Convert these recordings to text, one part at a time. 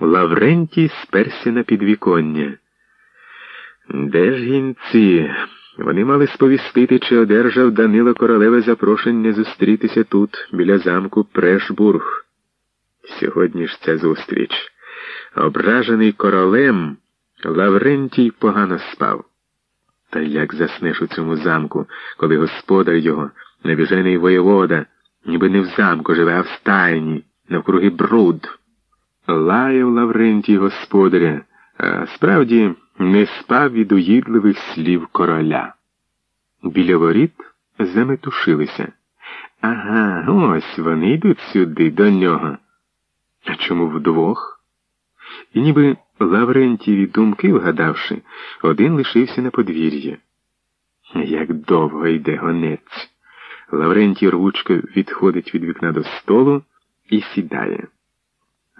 Лаврентій сперся на підвіконня. Де ж гінці? Вони мали сповістити, чи одержав Данило Королеве запрошення зустрітися тут, біля замку Прешбург. Сьогодні ж ця зустріч. Ображений королем, Лаврентій погано спав. Та як заснеш у цьому замку, коли господар його, навіжений воєвода, ніби не в замку живе, а в стайні, навкруги бруд. Лаяв Лаврентій господаря, справді не спав від уїдливих слів короля. Біля воріт заметушилися. Ага, ось вони йдуть сюди, до нього. А чому вдвох? І ніби Лаврентіві думки вгадавши, один лишився на подвір'ї. Як довго йде гонець. Лаврентій рвучко відходить від вікна до столу і сідає.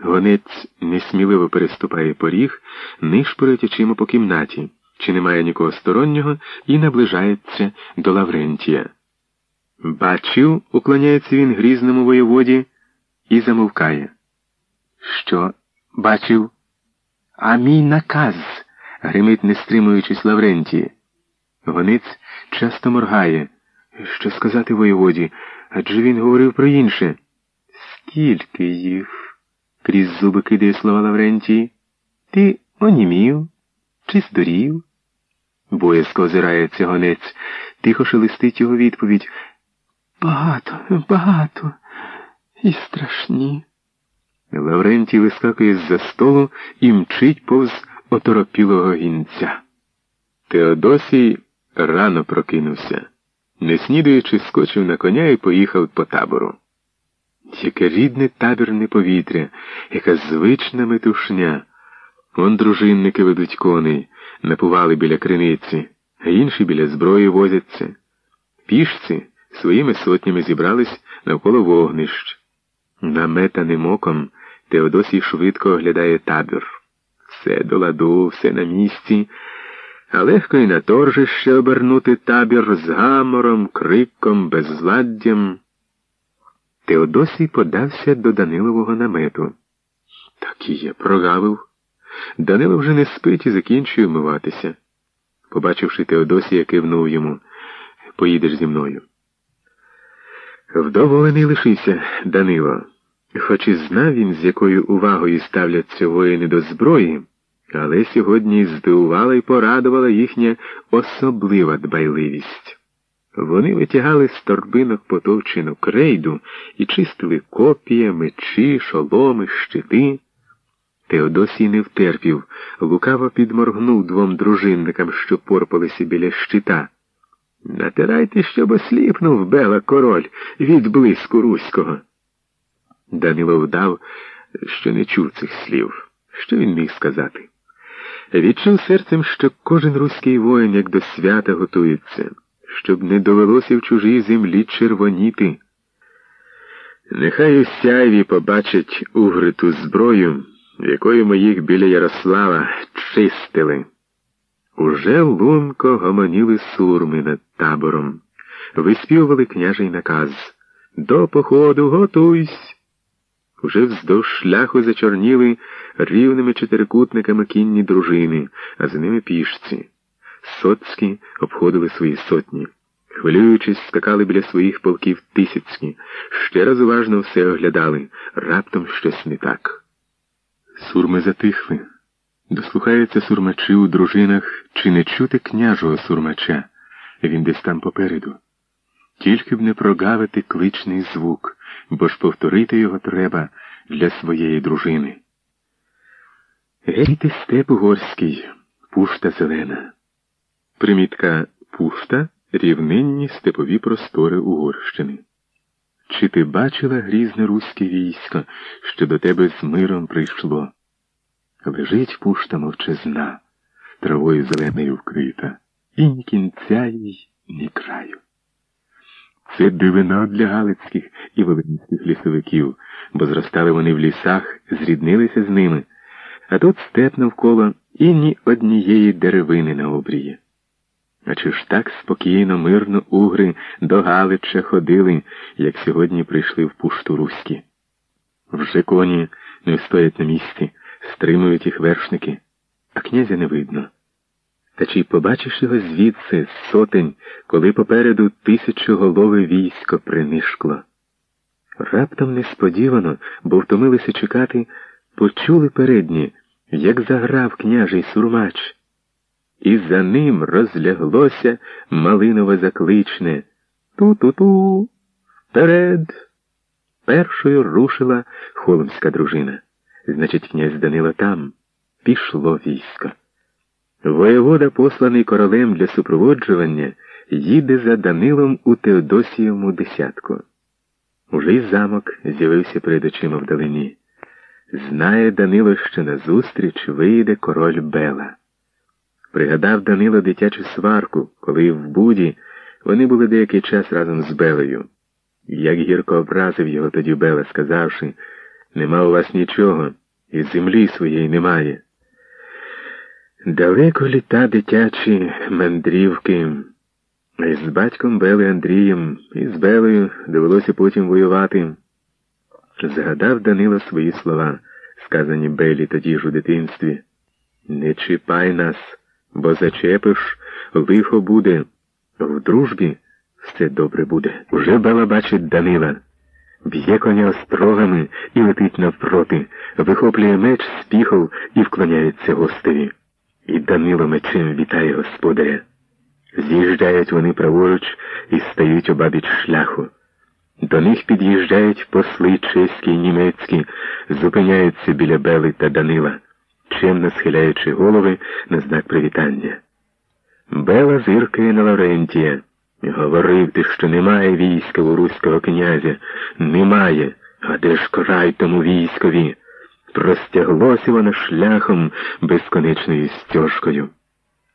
Гонець несміливо переступає поріг, нишпорить очима по кімнаті, чи немає нікого стороннього, і наближається до Лаврентія. Бачив, уклоняється він грізному воєводі і замовкає. Що бачив? А мій наказ, гримить, не стримуючись Лаврентії. Гонець часто моргає. Що сказати воєводі? Адже він говорив про інше. Скільки їх? Крізь зуби кидає слова Лаврентії. Ти онімів чи здурів? Боязко озирається гонець, тихо шелестить його відповідь. Багато, багато і страшні. Лаврентій вискакує з-за столу і мчить повз оторопілого гінця. Теодосій рано прокинувся, не снідуючи, скочив на коня і поїхав по табору. Яке рідне табірне повітря, яка звична метушня. Он дружинники ведуть коней, напували біля криниці, а інші біля зброї возяться. Пішці своїми сотнями зібрались навколо вогнищ. Наметаним оком Теодосій швидко оглядає табір. Все до ладу, все на місці, а легко і на торжище обернути табір з гамором, криком, безладдям. Теодосій подався до Данилового намету. Так і є, прогавив. Данило вже не спить і закінчує вмиватися. Побачивши Теодосія, кивнув йому. Поїдеш зі мною. Вдоволений лишився Данило. Хоч і знав він, з якою увагою ставляться воїни до зброї, але сьогодні здивувала і порадувала їхня особлива дбайливість. Вони витягали з торбинок потовчену крейду і чистили копія, мечі, шоломи, щити. Теодосій не втерпів, лукаво підморгнув двом дружинникам, що порпалися біля щита. Натирайте, щоб осліпнув бела король від блиску руського. Данило вдав, що не чув цих слів. Що він міг сказати? Відчув серцем, що кожен руський воїн, як до свята, готується щоб не довелося в чужій землі червоніти. Нехай у сяйві побачать угриту зброю, якою моїх біля Ярослава чистили. Уже лунко гомоніли сурми над табором, виспівували княжий наказ До походу готуйсь. Уже вздовж шляху зачорніли рівними чотирикутниками кінні дружини, а за ними пішці. Соцькі обходили свої сотні. Хвилюючись, скакали біля своїх полків тисяцькі, ще раз уважно все оглядали, раптом щось не так. Сурми затихли. Дослухаються сурмачі у дружинах, чи не чути княжого сурмача, він десь там попереду. Тільки б не прогавити кличний звук, бо ж повторити його треба для своєї дружини. Гейте степ угорський, пушта зелена. Примітка пушта рівнинні степові простори Угорщини. Чи ти бачила грізне руське військо, що до тебе з миром прийшло? Лежить пушта мовчазна, травою зеленою вкрита, і ні кінця їй, ні краю. Це дивина для галицьких і волинських лісовиків, бо зростали вони в лісах, зріднилися з ними, а тут степ навколо і ні однієї деревини на обрії. А чи ж так спокійно, мирно угри до Галича ходили, як сьогодні прийшли в пушту Руські? Вже коні не стоять на місці, стримують їх вершники, а князя не видно. Та чи побачиш його звідси з сотень, коли попереду тисячоголове військо принишкло? Раптом несподівано, бо втомилися чекати, почули передні, як заграв княжий сурмач. І за ним розляглося малинове закличне Ту-ту-ту, вперед. Першою рушила холмська дружина. Значить, князь Данило там пішло військо. Воєвода, посланий королем для супроводжування, їде за Данилом у Теодосієвому десятку. Уже й замок з'явився перед очима вдалині. Знає Данило, що назустріч вийде король Бела. Пригадав Данило дитячу сварку, коли в Буді вони були деякий час разом з Белею. Як гірко образив його тоді Бела, сказавши, нема у вас нічого, і землі своєї немає. Далеко літа дитячі мандрівки. І з батьком Бели Андрієм і з Белою довелося потім воювати. Згадав Данило свої слова, сказані Белі тоді ж у дитинстві. Не чіпай нас, бо зачепиш, лихо буде. В дружбі все добре буде. Уже Бела бачить Данила. Б'є коня острогами і летить навпроти, вихоплює меч з піхов і вклоняється гостеві. І Данило мечем вітає господаря. З'їжджають вони праворуч і стають обабіч шляху. До них під'їжджають посли чеські й німецькі, зупиняються біля Бели та Данила, чемно схиляючи голови на знак привітання. Бела зиркає на Лаврентія. Говорив ти, що немає війська у руського князя. Немає. А де ж край тому військові? Простяглося воно шляхом безконечною стежкою.